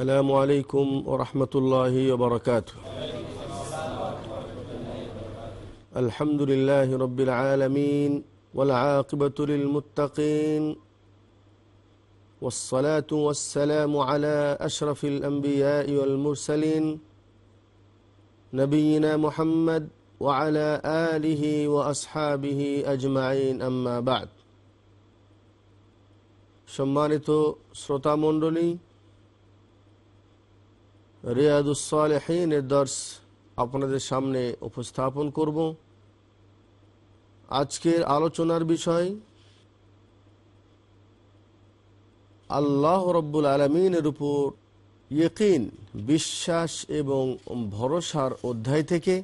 السلام عليكم ورحمة الله وبركاته الحمد لله رب العالمين والعاقبة للمتقين والصلاة والسلام على أشرف الأنبياء والمرسلين نبينا محمد وعلى آله وأصحابه أجمعين أما بعد সম্মানিত শ্রোতামণ্ডলী রিয়াদুসালেহিনের দর্শ আপনাদের সামনে উপস্থাপন করব। আজকের আলোচনার বিষয়, আল্লাহ রব্বুল আলমিনের উপর ইয়কিন, বিশ্বাস এবং ভরসার অধ্যায় থেকে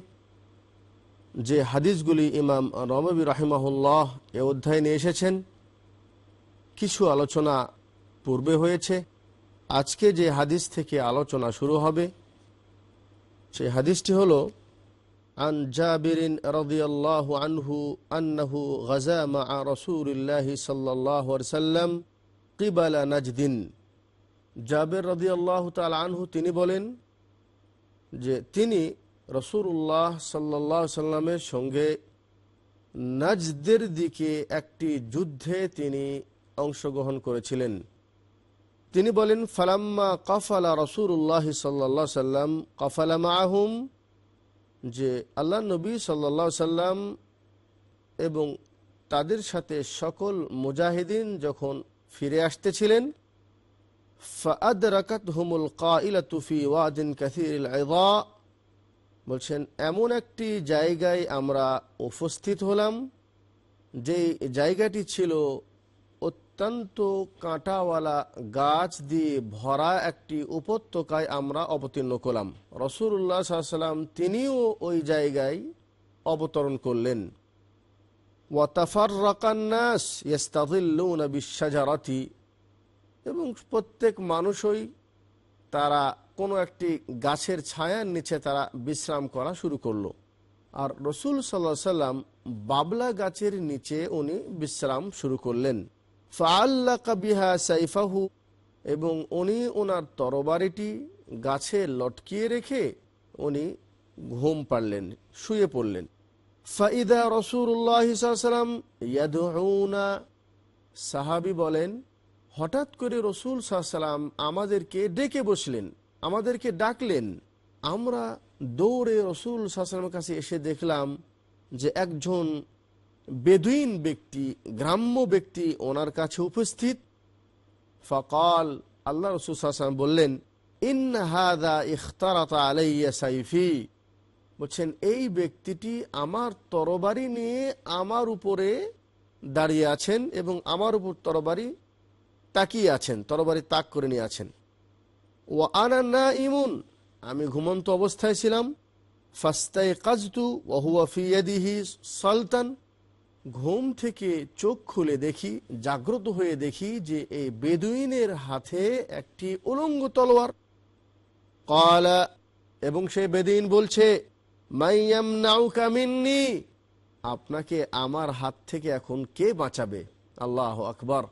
যে হাদিসগুলি ইমাম রমবি রাহিমাহুল্লাহ এ অধ্যায় নিয়ে এসেছেন, কিছু আলোচনা পূর্বে হয়েছে। আজকে যে হাদিস থেকে আলোচনা শুরু হবে, সেই হাদিসটি হল, আন জাবিরিন রাদিয়াল্লাহু আনহু আন্নাহু গাজা মা রাসূলিল্লাহি সাল্লাল্লাহু আলাইহি সাল্লাম কিবালা নাজদিন। জাবির রাদিয়াল্লাহু তাআলা আনহু তিনি বলেন যে, তিনি রসুরুল্লাহ সাল্লাহ সাল্লামের সঙ্গে নাজদের দিকে একটি যুদ্ধে তিনি অংশগ্রহণ করেছিলেন। তিনি বলেন, ফালাম্মা কাফালা রসুল্লাহ সাল্লা সাল্লাম, কাফালা মাহুম যে আল্লাহ নবী সাল্লা সাল্লাম এবং তাদের সাথে সকল মুজাহিদিন যখন ফিরে আসতেছিলেন ফাদ রাকাত হুমুল কাইলা তুফি ওয়াদিন কাসির বলছেন, এমন একটি জায়গায় আমরা উপস্থিত হলাম যে জায়গাটি ছিল অত্যন্ত কাঁটাওয়ালা গাছ দিয়ে ভরা একটি উপত্যকায় আমরা অবতীর্ণ করলাম। রসুল্লাহ সাল্লাম তিনিও ওই জায়গায় অবতরণ করলেন। ওয়াতাফার রকান্নাস ইস্তাদিল্লুন বিশ্বাজারাতি এবং প্রত্যেক মানুষই তারা কোনো একটি গাছের ছায়ার নিচে তারা বিশ্রাম করা শুরু করল। আর রসুল সাল্লাহ সাল্লাম বাবলা গাছের নিচে উনি বিশ্রাম শুরু করলেন। ফাল্লাকা বিহা সাইফাহু, এবং উনি ওনার তরবারিটি গাছে লটকিয়ে রেখে উনি ঘুম পারলেন শুয়ে পড়লেন। ফাইদা রসুল্লাহাম ইয়াদুনা সাহাবি বলেন, হঠাৎ করে রসুল সাল্লাম আমাদেরকে ডেকে বসলেন, আমাদেরকে ডাকলেন। আমরা দৌড়ে রসুল সাল্লামের কাছে এসে দেখলাম যে একজন বেদুইন ব্যক্তি, গ্রাম্য ব্যক্তি ওনার কাছে উপস্থিত। ফকাল, আল্লাহ রসুল বললেন ইন হাদা ইখতারাতা আলাইয়া সাইফি। বলছেন, এই ব্যক্তিটি আমার তরবারি নিয়ে আমার উপরে দাঁড়িয়ে আছেন এবং আমার উপর তরবারি তাকিয়ে আছেন, তরবারি তাক করে নিয়ে আছেন। ও আনা না ইমুন আমি ঘুমন্ত অবস্থায় ছিলাম। ফাস্তাই কাজতু ওহুয়া ফিয়াদিহি সালতান। ঘুম থেকে চোখ খুলে দেখি, জাগ্রত হয়ে দেখি যে এই বেদুইনের হাতে একটি উলঙ্গ তলোয়ার। কলা, এবং সে বেদিন বলছে মাইয়াম আপনাকে আমার হাত থেকে এখন কে বাঁচাবে? আল্লাহ আকবর।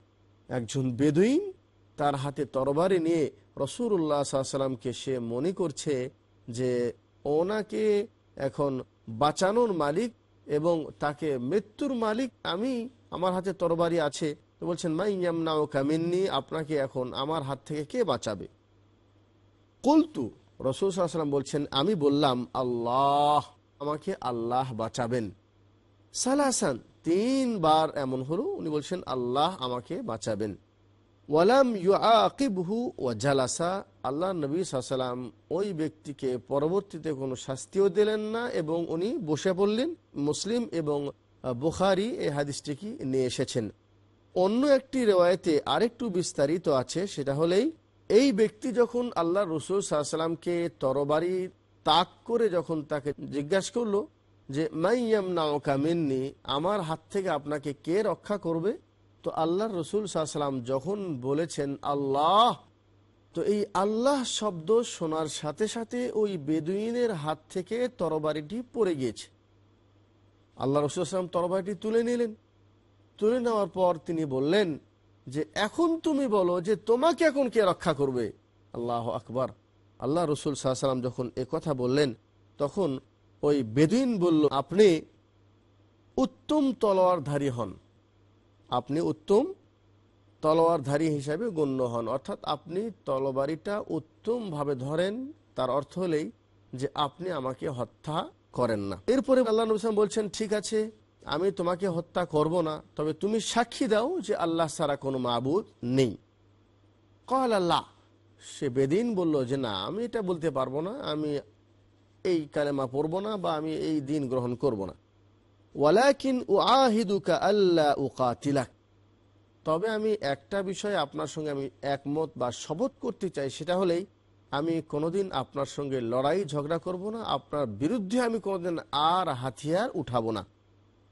একজন বেদুইন তার হাতে তরবারি নিয়ে রসুল্লাহ সাল্লামকে সে মনে করছে যে ওনাকে এখন বাঁচানোর মালিক এবং তাকে, মৃত্যুর মালিক আমি, আমার হাতে তরবারি আছে। তো বলছেন মাইয়াম নাও কামিন্নি আপনাকে এখন আমার হাত থেকে কে বাঁচাবে? কুলতু রসুল সাল্লাম বলছেন, আমি বললাম, আল্লাহ আমাকে আল্লাহ বাঁচাবেন। সালাসান তিনবার এমন হলো, উনি বলছেন, আল্লাহ আমাকে বাঁচাবেন। ওয়ালাম ইউআকিবহু ও জালাসা আল্লাহ নবী সাল্লাম ওই ব্যক্তিকে পরবর্তীতে কোনো শাস্তিও দিলেন না এবং উনি বসে পড়লেন। মুসলিম এবং বুখারি এই হাদিসটিকে নিয়ে এসেছেন। অন্য একটি রেওয়ায়তে আরেকটু বিস্তারিত আছে, সেটা হলেই এই ব্যক্তি যখন আল্লাহ রসুল সাল্লামকে তরবারি তাক করে যখন তাকে জিজ্ঞাসা করল যে মাইয়াম নাওকা মিন্নি, আমার হাত থেকে আপনাকে কে রক্ষা করবে? তো আল্লাহ রসুল সাল্লাম যখন বলেছেন, আল্লাহ তো এই আল্লাহ শব্দ শোনার সাথে সাথে ওই বেদুইনের হাত থেকে তরবারিটি পড়ে গিয়েছে। আল্লাহ রসুলাম তরবারিটি তুলে নিলেন। তুলে নেওয়ার পর তিনি বললেন যে, এখন তুমি বলো যে, তোমাকে এখন কে রক্ষা করবে? আল্লাহ আকবার। আল্লাহ রসুল সাল্লাম যখন কথা বললেন, তখন ওই বেদুইন বলল, আপনি উত্তম তলোয়ারধারী হন। আপনি উত্তম তলোয়ারধারী হিসাবে গণ্য হন। অর্থাৎ আপনি তলবারিটা উত্তমভাবে ধরেন, তার অর্থ হলেই যে আপনি আমাকে হত্যা করেন না। এরপরে আল্লাহ নবী বলছেন, ঠিক আছে, আমি তোমাকে হত্যা করব না, তবে তুমি সাক্ষী দাও যে আল্লাহ সারা কোনো মাবুদ নেই। কল আল্লাহ, সে বেদিন বলল যে, না, আমি এটা বলতে পারব না, আমি এই কালেমা পড়ব না বা আমি এই দিন গ্রহণ করব না। ওয়ালাকিন ও আহিদুকা আল্লাহ উকাতিলাক। তবে আমি একটা বিষয়ে আপনার সঙ্গে আমি একমত বা শপথ করতে চাই, সেটা হলেই আমি কোনোদিন আপনার সঙ্গে লড়াই ঝগড়া করব না, আপনার বিরুদ্ধে আমি কোনোদিন আর হাতিয়ার উঠাবো না।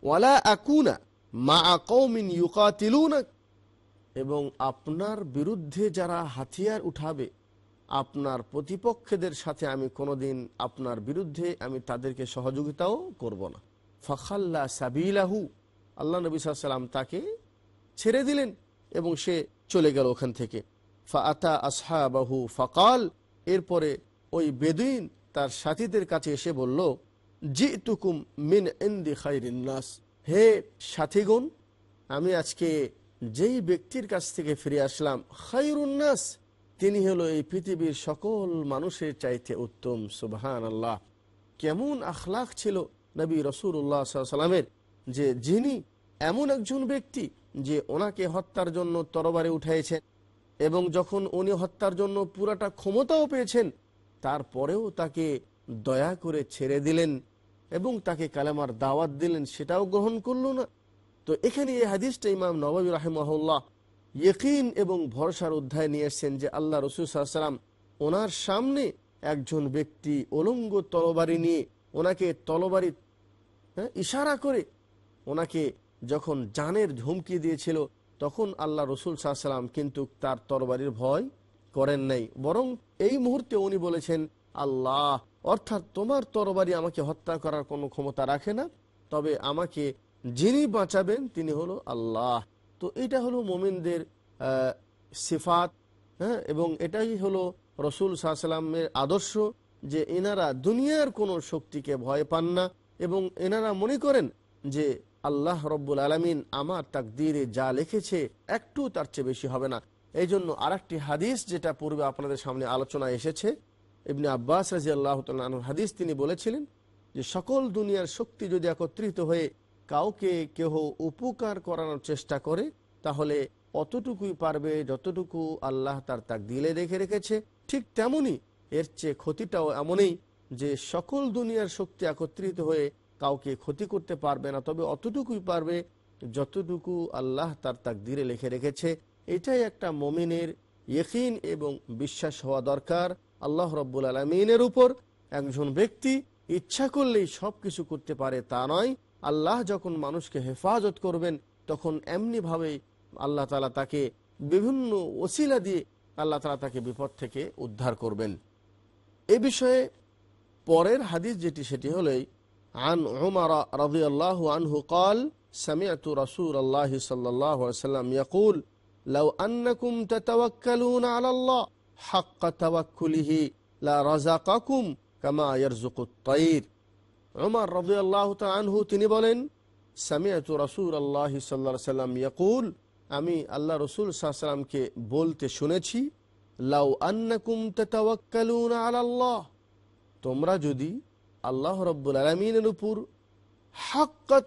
ওয়ালা আকুনা মা কৌমিন ইউকাতিলুনা। এবং আপনার বিরুদ্ধে যারা হাতিয়ার উঠাবে, আপনার প্রতিপক্ষদের সাথে আমি কোনোদিন আপনার বিরুদ্ধে আমি তাদেরকে সহযোগিতাও করব না। ফখাল্লা সাবিলাহু, আল্লাহ নবী সাল্লাম তাকে ছেড়ে দিলেন এবং সে চলে গেল ওখান থেকে। ফাতা আসহাবাহু ফকাল। এরপরে ওই বেদুইন তার সাথীদের কাছে এসে বলল জি তুকুম মিন ইন্দি খাইরিন্নাস হে সাথীগুন আমি আজকে যেই ব্যক্তির কাছ থেকে ফিরে আসলাম খাইরুন্নাস তিনি হলো এই পৃথিবীর সকল মানুষের চাইতে উত্তম সুবহান আল্লাহ কেমন আখলাখ ছিল নবী রসুল্লাহ সাল্লামের যে যিনি এমন একজন ব্যক্তি যে ওনাকে হত্যার জন্য তরবারে উঠাইছেন এবং যখন উনি হত্যার জন্য পুরাটা ক্ষমতাও পেয়েছেন তারপরেও তাকে দয়া করে ছেড়ে দিলেন এবং তাকে কালেমার দাওয়াত দিলেন সেটাও গ্রহণ করল না। তো এখানে এই হাদিসটা ইমাম নবাবী রাহেমহল্লা ইয়কিন এবং ভরসার অধ্যায় নিয়ে এসছেন যে আল্লাহ রসুল সাল্লাম ওনার সামনে একজন ব্যক্তি অলঙ্গ তলবারি নিয়ে ওনাকে তলবারি হ্যাঁ, ইশারা করে ওনাকে যখন জানের ঝুমকি দিয়েছিল, তখন আল্লাহ রসুল সাল্লাম কিন্তু তার তরবারির ভয় করেন নাই। বরং এই মুহূর্তে উনি বলেছেন, আল্লাহ, অর্থাৎ তোমার তরবারি আমাকে হত্যা করার কোনো ক্ষমতা রাখে না, তবে আমাকে যিনি বাঁচাবেন তিনি হলো আল্লাহ। তো এটা হলো মোমিনদের সিফাত হ্যাঁ এবং এটাই হলো রসুল সাল্লামের আদর্শ যে এনারা দুনিয়ার কোনো শক্তিকে ভয় পান না, এবং এনারা মনে করেন যে আল্লাহ রব্বুল আলমিন আমার তাকদিরে যা লিখেছে একটু তার চেয়ে বেশি হবে না। এই জন্য আর হাদিস যেটা পূর্বে আপনাদের সামনে আলোচনা এসেছে, ইবনে আব্বাস রাজি আল্লাহ হাদিস, তিনি বলেছিলেন যে সকল দুনিয়ার শক্তি যদি একত্রিত হয়ে কাউকে কেহ উপকার করানোর চেষ্টা করে, তাহলে অতটুকুই পারবে যতটুকু আল্লাহ তার তাক দিলে রেখে রেখেছে। ঠিক তেমনি এর চেয়ে ক্ষতিটাও এমনই যে সকল দুনিয়ার শক্তি একত্রিত হয়ে কাউকে ক্ষতি করতে পারবে না, তবে অতটুকুই পারবে যতটুকু আল্লাহ তার তাক দিলে লিখে রেখেছে। এটাই একটা মমিনের ইয়কিন এবং বিশ্বাস হওয়া দরকার। আল্লাহ রব্বুল আলমিনের উপর একজন ব্যক্তি ইচ্ছা করলেই সব কিছু করতে পারে, তা নয়। আল্লাহ যখন মানুষকে হেফাজত করবেন, তখন এমনিভাবেই আল্লাহ তালা তাকে বিভিন্ন ওসিলা দিয়ে আল্লাহ তালা তাকে বিপদ থেকে উদ্ধার করবেন। এ বিষয়ে পরের হাদিস যেটি, সেটি হলেই عن عمر رضي الله عنه قال سمعت رسول الله صلى الله عليه وسلم يقول لو أنكم تتوكلون على الله حق توكله لا رزقكم كما يرزق الطير عمر رضي الله تعالى عنه তিনি বলেন سمعت رسول الله صلى الله عليه وسلم يقول আমি আল্লাহ রসুল সাল্লামকে বলতে শুনেছি লাউ আন্নাকুম তাতাওয়াক্কালুনা আলাল্লাহ তোমরা যদি আল্লাহ রব্বুল আলমিনের উপর হাক্কা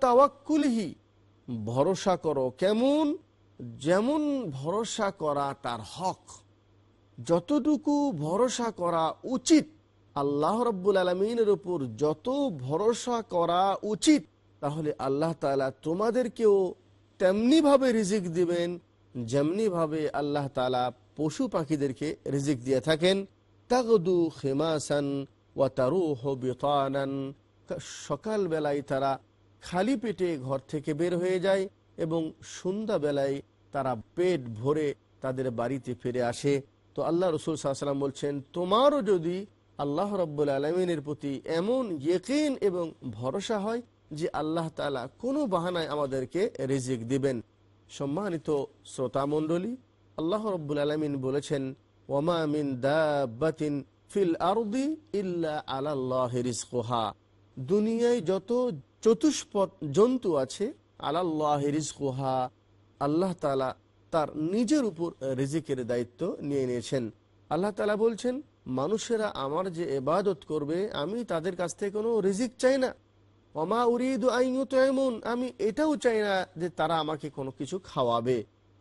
ভরসা করো। কেমন? যেমন ভরসা করা তার হক। যতটুকু ভরসা করা উচিত, আল্লাহ রব্বুল আলমিনের উপর যত ভরসা করা উচিত, তাহলে আল্লাহ তালা তোমাদেরকেও তেমনিভাবে রিজিক দিবেন, যেমনিভাবে আল্লাহ তালা পশু পাখিদেরকে রিজিক দিয়ে থাকেন। তাগদু খেমাসান বিতানান সকালবেলায় তারা খালি পেটে ঘর থেকে বের হয়ে যায় এবং সন্ধ্যাবেলায় তারা পেট ভরে তাদের বাড়িতে ফিরে আসে তো আল্লাহ রসুল সাল্লাম বলছেন তোমারও যদি আল্লাহ রব্বুল আলমিনের প্রতি এমন ইয়েকিন এবং ভরসা হয় যে আল্লাহ তালা কোনো বাহানায় আমাদেরকে রিজিক দিবেন সম্মানিত শ্রোতা শ্রোতামণ্ডলী আল্লাহ রব্বুল আলমিন বলেছেন ওমা মিন দাবাতিন ফিল আরদি ইল্লা আলাল্লাহ রিজকুহা। দুনিয়ায় যত চতুষ্পদ জন্তু আছে, আলাল্লাহ রিজকুহা, আল্লাহ তালা তার নিজের উপর রিজিকের দায়িত্ব নিয়ে নিয়েছেন। আল্লাহ তালা বলছেন, মানুষেরা আমার যে এবাদত করবে, আমি তাদের কাছ থেকে কোনো রিজিক চাই না। অমা উরিদ আইনুতমন আমি এটাও চাই না যে তারা আমাকে কোনো কিছু খাওয়াবে।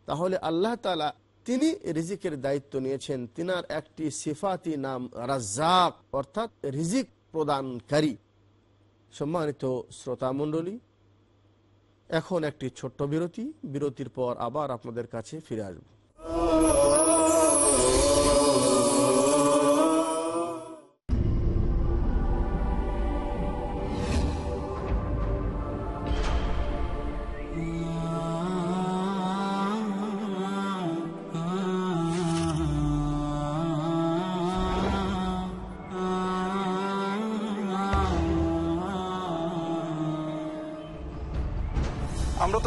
তাহলে আল্লাহ তালা তিনি রিজিকের দায়িত্ব নিয়েছেন। তিনার একটি সিফাতি নাম রাজ্জাক, অর্থাৎ রিজিক প্রদানকারী। সম্মানিত শ্রোতা শ্রোতামণ্ডলী এখন একটি ছোট্ট বিরতি। বিরতির পর আবার আপনাদের কাছে ফিরে আসব।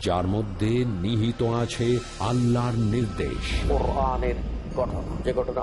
যার মধ্যে নিহিত আছে আল্লাহর নির্দেশ। যে ঘটনা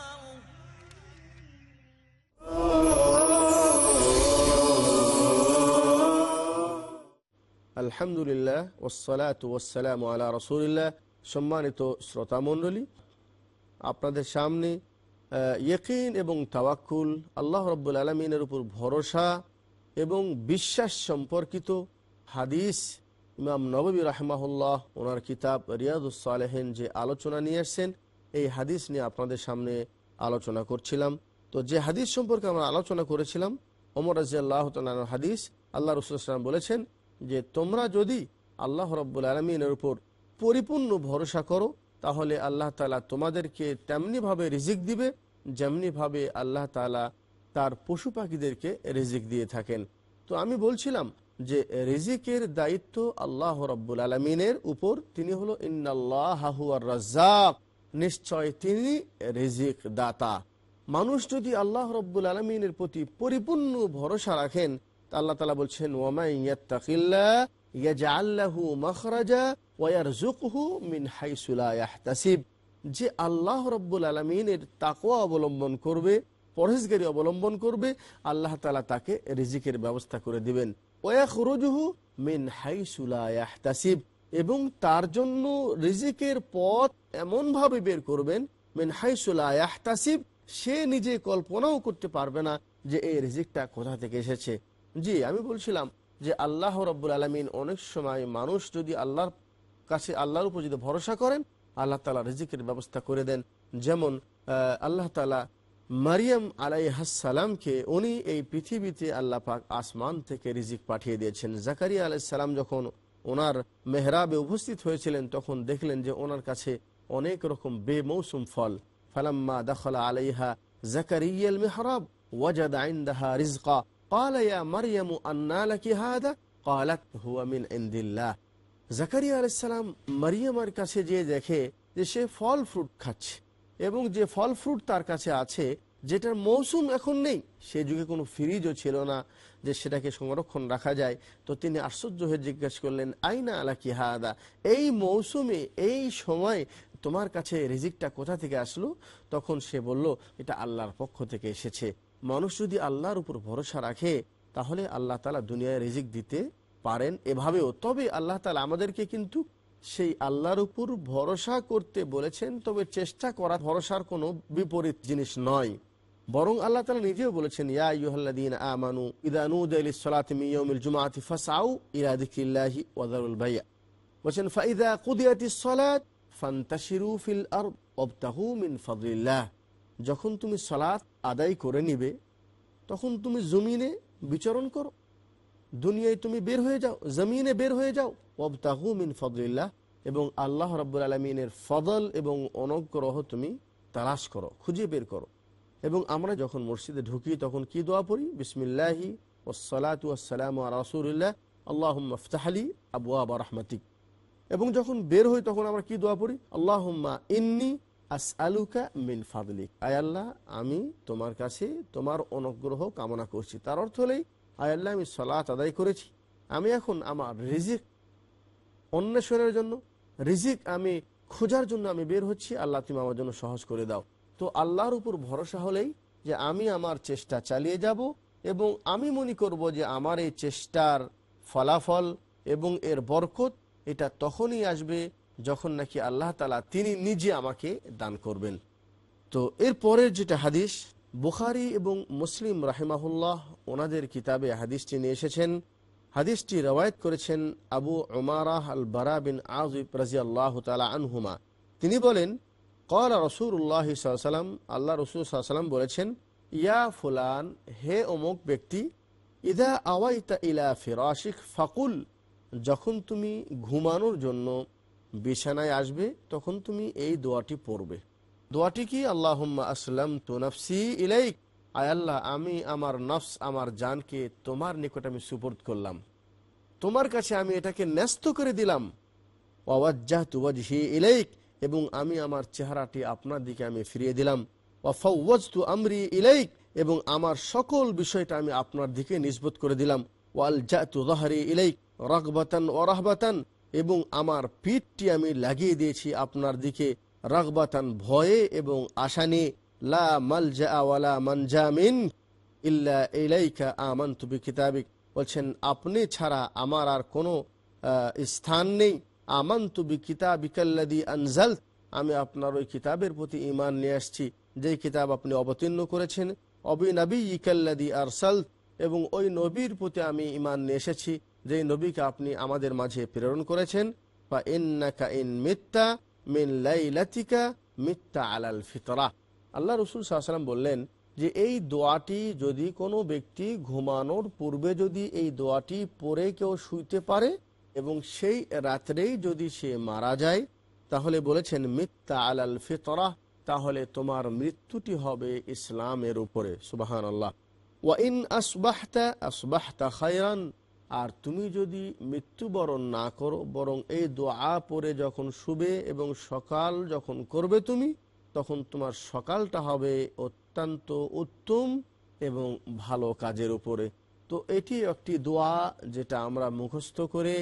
আলহামদুলিল্লাহ ওসালাত ওসালাম আলা রসুলিল্লাহ। সম্মানিত শ্রোতামণ্ডলী আপনাদের সামনে ইয়কিন এবং তাওয়াক্কুল, আল্লাহ রব্বুল আলমিনের উপর ভরসা এবং বিশ্বাস সম্পর্কিত হাদিস ইমাম নবী রাহমাহুল্লাহ ওনার কিতাব রিয়াদুসালেহেন যে আলোচনা নিয়ে এসছেন এই হাদিস নিয়ে আপনাদের সামনে আলোচনা করছিলাম। তো যে হাদিস সম্পর্কে আমরা আলোচনা করেছিলাম, ওমর রাজিয়াল্লাহ তালার হাদিস, আল্লাহ রসুলাম বলেছেন যে তোমরা যদি আল্লাহ রব্বুল আলমিনের উপর পরিপূর্ণ ভরসা করো, তাহলে আল্লাহ তালা তোমাদেরকে তেমনিভাবে রিজিক দিবে যেমনিভাবে আল্লাহ তালা তার পশু পাখিদেরকে রিজিক দিয়ে থাকেন। তো আমি বলছিলাম যে রিজিকের দায়িত্ব আল্লাহ রব্বুল আলমিনের উপর, তিনি হলো ইন্নাল্লাহ রাজ্জাক, নিশ্চয় তিনি রিজিক দাতা মানুষ যদি আল্লাহ রব্বুল আলমিনের প্রতি পরিপূর্ণ ভরসা রাখেন আল্লাহ তালা বলছেন যে আল্লাহ রব্বুল আলমিনের তাকোয়া অবলম্বন করবে, পরহেজগারি অবলম্বন করবে, আল্লাহ তালা তাকে রিজিকের ব্যবস্থা করে দিবেন। মিন হাইসুলাহতাসিব এবং তার জন্য রিজিকের পথ এমনভাবে বের করবেন, মিন হাইসুলাহতাসিব সে নিজে কল্পনাও করতে পারবে না যে এই রিজিকটা কোথা থেকে এসেছে। জি, আমি বলছিলাম যে আল্লাহ রব্বুল আলমিন অনেক সময় মানুষ যদি আল্লাহর কাছে, আল্লাহর উপর যদি ভরসা করেন, আল্লাহ তালা রিজিকের ব্যবস্থা করে দেন। যেমন আল্লাহ তালা মারিয়াম আলাইহাসালামকে উনি এই পৃথিবীতে আল্লাহ পাক আসমান থেকে রিজিক পাঠিয়ে দিয়েছেন। জাকারিয়া আলাইসালাম যখন ওনার মেহরাবে উপস্থিত হয়েছিলেন, তখন দেখলেন যে ওনার কাছে অনেক রকম বেমৌসুম ফল। ফালাম্মা দখলা আলাইহা জাকারিয়াল মেহরাব, ওয়াজাদ আইন্দাহা রিজকা। قال يا مريم أنى لك هذا قالت هو من عند الله জাকারিয়া আলাইসালাম মারিয়ামার কাছে যে দেখে যে সে ফল ফ্রুট খাচ্ছে এবং যে ফল ফ্রুট তার কাছে আছে যেটার মৌসুম এখন নেই সে যুগে কোনো ফ্রিজও ছিল না যে সেটাকে সংরক্ষণ রাখা যায় তো তিনি আশ্চর্য হয়ে জিজ্ঞেস করলেন আইনা আলা কি হাদা এই মৌসুমে এই সময় তোমার কাছে রিজিকটা কোথা থেকে আসলো তখন সে বলল এটা আল্লাহর পক্ষ থেকে এসেছে মানুষ যদি আল্লাহর উপর ভরসা রাখে, তাহলে আল্লাহ তালা দুনিয়ায় রিজিক দিতে পারেন এভাবেও। তবে আল্লাহ তালা আমাদেরকে কিন্তু সেই আল্লাহর উপর ভরসা করতে বলেছেন, তবে চেষ্টা করা ভরসার কোনো বিপরীত জিনিস নয়। বরং আল্লাহ তালা নিজেও বলেছেন, ইয়া ভাইয়া বলছেন, ফাইদা আর যখন তুমি সলাৎ আদায় করে নিবে, তখন তুমি জমিনে বিচরণ করো। দুনিয়ায় তুমি বের হয়ে যাও, জমিনে বের হয়ে যাও। অবতাহু মিন ফদলিল্লাহ, এবং আল্লাহ রব্বুল আলমিনের ফদল এবং অনগ্রহ তুমি তালাশ করো, খুঁজে বের করো। এবং আমরা যখন মসজিদে ঢুকি, তখন কি দোয়া পড়ি? বিসমিল্লাহি ওসালাতু আসসালাম রাসুল্লাহ আল্লাহ মফতাহালি আবু আবা রহমাতিক। এবং যখন বের হই, তখন আমরা কি দোয়া পড়ি? আল্লাহ ইন্নি আস মিন ফাদলিক। আয় আল্লাহ, আমি তোমার কাছে তোমার অনুগ্রহ কামনা করছি। তার অর্থ হলেই আয় আল্লাহ, আমি সলাত আদায় করেছি। আমি এখন আমার রিজিক অন্বেষণের জন্য, রিজিক আমি খোঁজার জন্য আমি বের হচ্ছি। আল্লাহ, তুমি আমার জন্য সহজ করে দাও। তো আল্লাহর উপর ভরসা হলেই যে আমি আমার চেষ্টা চালিয়ে যাব এবং আমি মনে করব যে আমার এই চেষ্টার ফলাফল এবং এর বরকত এটা তখনই আসবে যখন নাকি আল্লাহ তালা তিনি নিজে আমাকে দান করবেন। তো এর পরের যেটা হাদিস, বুখারি এবং মুসলিম রাহেমাহুল্লাহ ওনাদের কিতাবে হাদিসটি নিয়ে এসেছেন। হাদিসটি রওয়ায়ত করেছেন আবু উমারাহ আল বারা বিন আজিব রাজি আল্লাহ তালা আনহুমা। তিনি বলেন কলা রসুল্লাহ সাল্লাম আল্লাহ রসুল সাল্লাম বলেছেন, ইয়া ফুলান, হে অমুক ব্যক্তি, ইদা আওয়াইতা ইলা ফিরাশিক, ফাকুল, যখন তুমি ঘুমানোর জন্য বিছানায় আসবে, তখন তুমি এই দোয়াটি পড়বে। দোয়াটি কি? আল্লাহ আসলাম তো নফসি ইলাইক। আয় আল্লাহ, আমি আমার নফস, আমার জানকে তোমার নিকট আমি সুপোর্ট করলাম। তোমার কাছে আমি এটাকে ন্যস্ত করে দিলাম। ওয়াজ্জাহ তুওয়াজহি ইলাইক, এবং আমি আমার চেহারাটি আপনার দিকে আমি ফিরিয়ে দিলাম। ওয়াফাওয়াজ তু আমরি ইলাইক, এবং আমার সকল বিষয়টা আমি আপনার দিকে নিষ্পত করে দিলাম। ওয়াল জাতু রহারি ইলাইক, রগবাতান ও রহবাতান এবং আমার পিঠটি আমি লাগিয়ে দিয়েছি আপনার দিকে রগবাতান ভয়ে এবং আশা নিয়ে। লা ইল্লা ইলাইকা বলছেন, আপনি ছাড়া আমার আর কোনো স্থান নেই। আমান তুবি কিতাবিকাল্লাদি আনজাল। আমি আপনার ওই কিতাবের প্রতি ইমান নিয়ে আসছি। যেই কিতাব আপনি অবতীর্ণ করেছেন। অবি নবী ইকাল্লাদি আরসাল। এবং ওই নবীর প্রতি আমি ইমান নিয়ে এসেছি। যেই নবীকে আপনি আমাদের মাঝে প্রেরণ করেছেন বা ইন্নাকা ইন মিথ্যা মিন লাইলাতিকা মিথ্যা আলাল ফিতরা। আল্লাহ রসুল সাল্লাম বললেন যে এই দোয়াটি যদি কোনো ব্যক্তি ঘুমানোর পূর্বে যদি এই দোয়াটি পরে কেউ শুইতে পারে এবং সেই রাত্রেই যদি সে মারা যায়, তাহলে বলেছেন মিথ্যা আলাল ফিতরা, তাহলে তোমার মৃত্যুটি হবে ইসলামের উপরে সুবাহান আল্লাহ ওয়াইন আসবাহতা আসবাহতা খায়রান আর তুমি যদি মৃত্যুবরণ না করো, বরং এই দোয়া পরে যখন শুবে এবং সকাল যখন করবে তুমি, তখন তোমার সকালটা হবে অত্যন্ত উত্তম এবং ভালো কাজের উপরে। তো এটি একটি দোয়া যেটা আমরা মুখস্থ করে,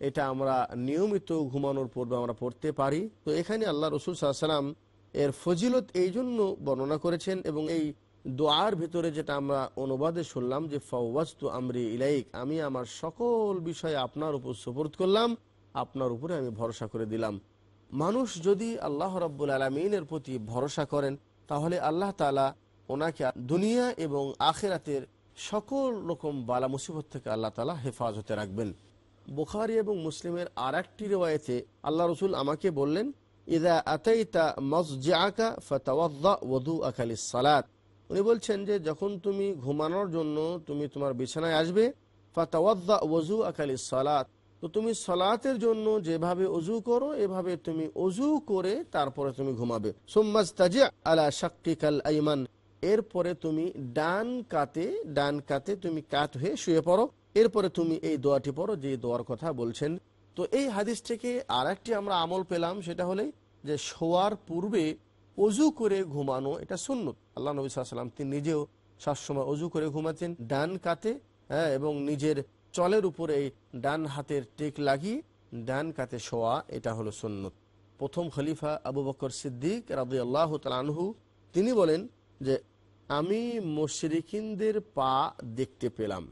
এটা আমরা নিয়মিত ঘুমানোর পূর্বে আমরা পড়তে পারি। তো এখানে আল্লাহ রসুল সাল্লাম এর ফজিলত এই জন্য বর্ণনা করেছেন এবং এই দোয়ার ভেতরে যেটা আমরা অনুবাদে শুনলাম যে ফাওয়াস্তু আমরি ইলাইক আমি আমার সকল বিষয়ে আপনার উপর সুপোর্ট করলাম, আপনার উপরে আমি ভরসা করে দিলাম। মানুষ যদি আল্লাহ রব্বুল আলমিনের প্রতি ভরসা করেন, তাহলে আল্লাহ তালা ওনাকে দুনিয়া এবং আখেরাতের সকল রকম বালা মুসিবত থেকে আল্লাহ তালা হেফাজতে রাখবেন। বুখারি এবং মুসলিমের আর একটি রেওয়ায়তে আল্লাহ রসুল আমাকে বললেন, ইদা আতাইতা মসজিআকা ফতাওয়াদ্দা ওদু আকালি সালাত উনি বলছেন যে যখন তুমি ঘুমানোর জন্য তুমি তোমার বিছানায় আসবে ফাতাওয়াদ্দা ওজু আকালি সালাত তো তুমি সলাতের জন্য যেভাবে অজু করো, এভাবে তুমি অজু করে তারপরে তুমি ঘুমাবে। সোম্মাজ তাজিয়া আলা শাক্কিকাল আইমান। এরপরে তুমি ডান কাতে ডান কাতে তুমি কাত হয়ে শুয়ে পড়ো। এরপরে তুমি এই দোয়াটি পড়ো যে দোয়ার কথা বলছেন। তো এই হাদিস থেকে আর আমরা আমল পেলাম, সেটা হলে যে শোয়ার পূর্বে অজু করে ঘুমানো, এটা সুন্নত। আল্লাহ নবী সাল্লাম তিনি নিজেও সবসময় অজু করে ঘুমাতেন, ডান কাতে হ্যাঁ এবং নিজের চলের উপরে ডান হাতের টেক লাগিয়ে ডান কাতে শোয়া, এটা হলো সুন্নত। প্রথম খলিফা আবু বকর সিদ্দিক রাবি আল্লাহ তালানহু তিনি বলেন যে, আমি মুশরিকিনদের পা দেখতে পেলাম।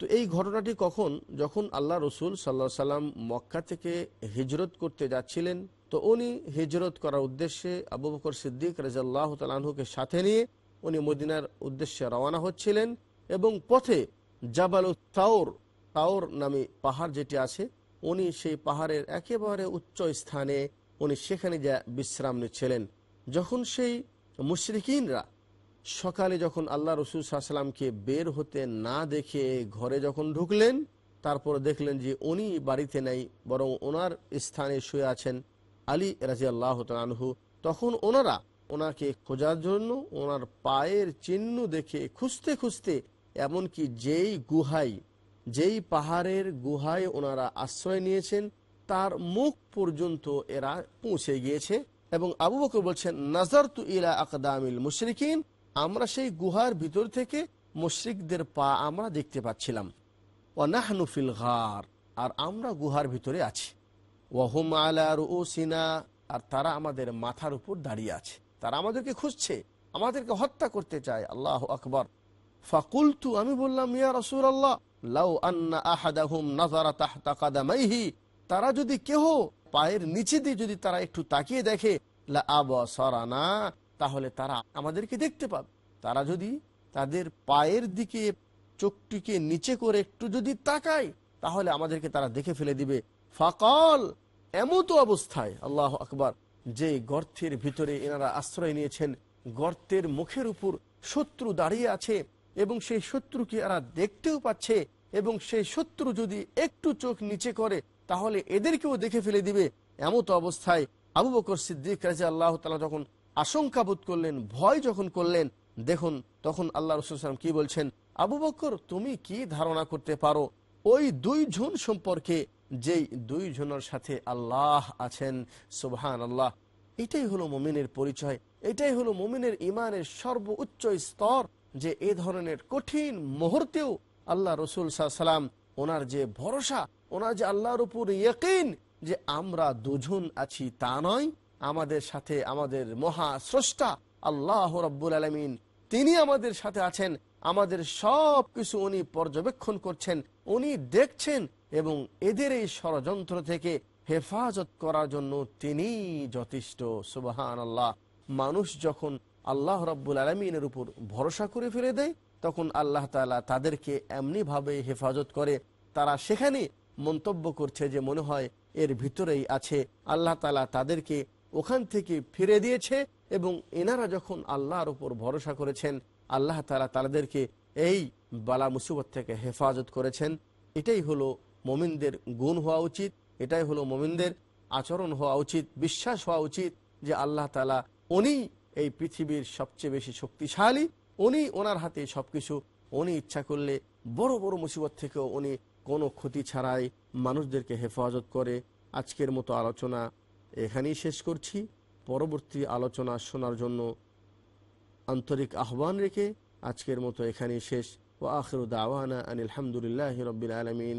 তো এই ঘটনাটি কখন? যখন আল্লাহ রসুল সাল্লা সাল্লাম মক্কা থেকে হিজরত করতে যাচ্ছিলেন তো উনি হিজরত করার উদ্দেশ্যে আবু বকর সিদ্দিক রাজাল্লাহ তালাহুকে সাথে নিয়ে উনি মদিনার উদ্দেশ্যে রওনা হচ্ছিলেন এবং পথে জাবাল তাওর তাওর নামে পাহাড় যেটি আছে, উনি সেই পাহাড়ের একেবারে উচ্চ স্থানে উনি সেখানে যা বিশ্রাম নিচ্ছিলেন। যখন সেই মুশরিকিনরা সকালে যখন আল্লাহ রসুল সাল্লামকে বের হতে না দেখে ঘরে যখন ঢুকলেন, তারপর দেখলেন যে উনি বাড়িতে নেই, বরং ওনার স্থানে শুয়ে আছেন। আলী রাজি আল্লাহ আনহু, তখন ওনারা ওনাকে খোঁজার জন্য ওনার পায়ের চিহ্ন দেখে খুঁজতে খুঁজতে এমনকি যেই গুহাই যেই পাহাড়ের গুহায় ওনারা আশ্রয় নিয়েছেন, তার মুখ পর্যন্ত এরা পৌঁছে গিয়েছে এবং আবু বকর বলছেন নাজার তু ইলা আকদামিল মুশরিকিন, আমরা সেই গুহার ভিতর থেকে মুশরিকদের পা আমরা দেখতে পাচ্ছিলাম। ওয়ানাহনু ফিল ঘার, আর আমরা গুহার ভিতরে আছি। ওয়াহুম আলা রুসিনা আর তারা আমাদের মাথার উপর দাঁড়িয়ে আছে। তারা আমাদেরকে খুঁজছে, আমাদেরকে হত্যা করতে চায়। আল্লাহ আকবর। ফাকুলতু, আমি বললাম, ইয়া রসুল আল্লাহ লাউ আন্না আহাদাহুম নাজারা তাহতা কাদামাইহি, তারা যদি কেহ পায়ের নিচে দিয়ে যদি তারা একটু তাকিয়ে দেখে, লা তাহলে তারা আমাদেরকে দেখতে পাবে। তারা যদি তাদের পায়ের দিকে, চোখটিকে নিচে করে একটু যদি তাকায়, তাহলে আমাদেরকে তারা দেখে ফেলে দিবে। ফাকল, এমত অবস্থায়, আল্লাহ আকবার যে গর্তের ভিতরে এনারা আশ্রয় নিয়েছেন, গর্তের মুখের উপর শত্রু দাঁড়িয়ে আছে, এবং সেই শত্রুকে এরা দেখতেও পাচ্ছে, এবং সেই শত্রু যদি একটু চোখ নিচে করে, তাহলে এদেরকেও দেখে ফেলে দিবে। এমত অবস্থায় আবু বকর সিদ্দিক রাজা আল্লাহ তালা যখন আশঙ্কা বোধ করলেন, ভয় যখন করলেন, দেখুন, তখন আল্লাহ রসুলাম কি বলছেন? আবু বকর, তুমি কি ধারণা করতে পারো? ওই দুই জন সম্পর্কে যেই দুই জনের সাথে আল্লাহ আছেন সুবহান আল্লাহ এটাই হলো মোমিনের পরিচয়, এটাই হলো মোমিনের ইমানের সর্বোচ্চ স্তর যে এ ধরনের কঠিন মুহূর্তেও আল্লাহ রসুল সাল্লাম ওনার যে ভরসা, ওনার যে আল্লাহর উপর ইয়কিন যে আমরা দুজন আছি তা নয়, আমাদের সাথে আমাদের মহা স্রষ্টা আল্লাহ রব্বুল আলমিন, তিনি আমাদের সাথে আছেন, আমাদের সব কিছু উনি পর্যবেক্ষণ করছেন, উনি দেখছেন এবং এদের এই ষড়যন্ত্র থেকে হেফাজত করার জন্য তিনি যথেষ্ট। সুবাহান আল্লাহ মানুষ যখন আল্লাহ রব্বুল আলমিনের উপর ভরসা করে ফেলে দেয়, তখন আল্লাহ তালা তাদেরকে এমনিভাবে হেফাজত করে। তারা সেখানে মন্তব্য করছে যে মনে হয় এর ভিতরেই আছে। আল্লাহ তালা তাদেরকে ওখান থেকে ফিরে দিয়েছে এবং এনারা যখন আল্লাহর উপর ভরসা করেছেন, আল্লাহ তালা তাদেরকে এই বালা মুসিবত থেকে হেফাজত করেছেন। এটাই হলো মমিনদের গুণ হওয়া উচিত, এটাই হলো মমিনদের আচরণ হওয়া উচিত, বিশ্বাস হওয়া উচিত যে আল্লাহ তালা উনি এই পৃথিবীর সবচেয়ে বেশি শক্তিশালী, উনি ওনার হাতে সবকিছু, উনি ইচ্ছা করলে বড় বড় মুসিবত থেকেও উনি কোনো ক্ষতি ছাড়াই মানুষদেরকে হেফাজত করে। আজকের মতো আলোচনা এখানেই শেষ করছি। পরবর্তী আলোচনা শোনার জন্য আন্তরিক আহ্বান রেখে আজকের মতো এখানেই শেষ। ও আখরু দাওয়ানা আনিল আলহামদুলিল্লাহ রবিল আলমিন।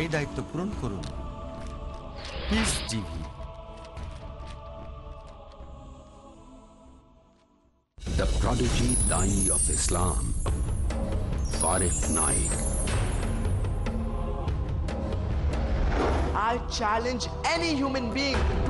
এই দায়িত্ব পূরণ করুন peace TV The prodigy Dai of Islam, Farid Naik. I challenge any human being to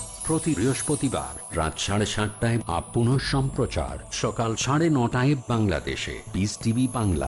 প্রতি বৃহস্পতিবার রাত সাড়ে সাতটায় আপ সম্প্রচার সকাল সাড়ে নটায় বাংলাদেশে। Peace TV Bangla.